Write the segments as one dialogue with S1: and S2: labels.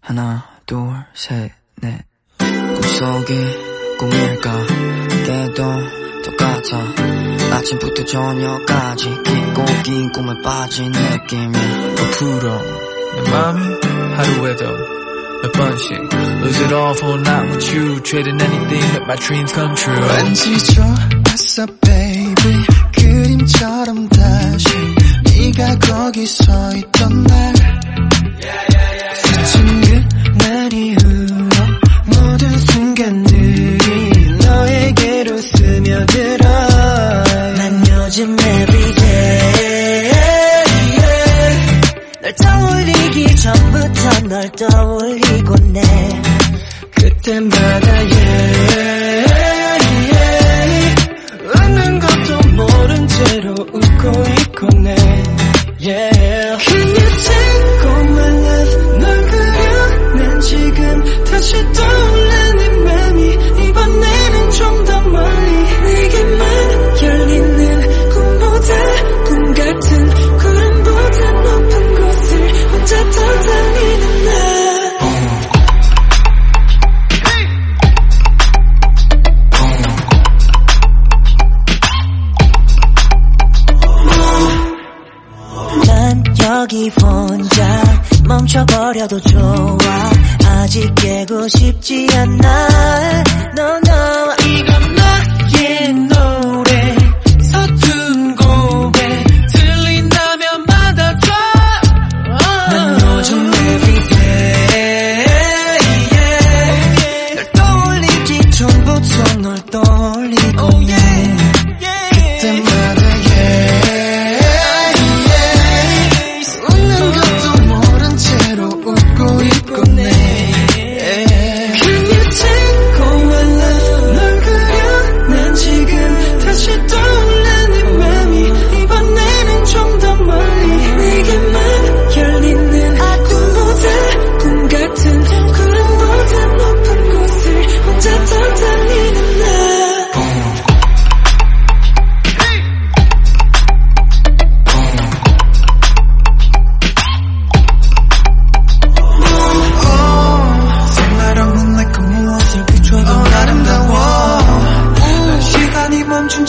S1: 하나 둘셋넷. 꿈속이 꿈일까? 때도 똑같아. 아침부터 저녁까지 깊고 긴 꿈에 빠진 느낌이
S2: 부풀어. 내 맘이 하루에도 몇 번씩 Lose it all for not with you Trading anything make my dreams come true.
S3: 왠지 좋았어 baby. 그림처럼 다시 네가 거기 서 있던 날
S4: 요즘 everyday 널 떠올리기 전부터 널 떠올리고 내
S3: 그때마다 yeah. 웃는 것도 모른 채로 웃고 있고 내 yeah.
S4: 여기 혼자 멈춰버려도 좋아. 아직 깨고 싶지 않아. No no.
S3: 이건 나의 노래. 서툰 고백 들린다면 받아줘. 난 요즘 everyday yeah.
S4: 널 떠올리기 전부터 널 떠올리고
S3: Oh yeah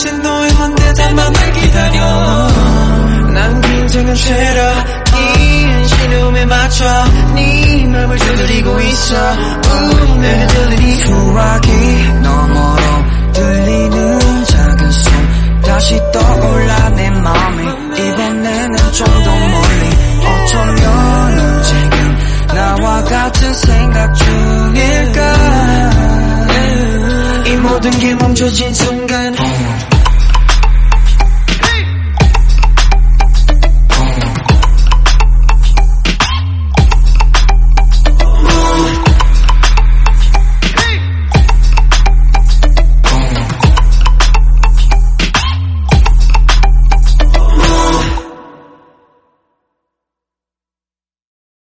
S3: 멈춘 채 너의만 대답만을 기다려. 난 긴장한 채로 긴 신음에 맞춰 네 맘을 두드리고 있어. 우, 내게 들리니
S1: 수화기 너머로 들리는 작은 숨. 다시 떠올라 내 맘이 이번에는 좀 더 멀리 어쩌면 지금 나와 같은 생각 중일까?
S3: 이 모든 게 멈춰진 순간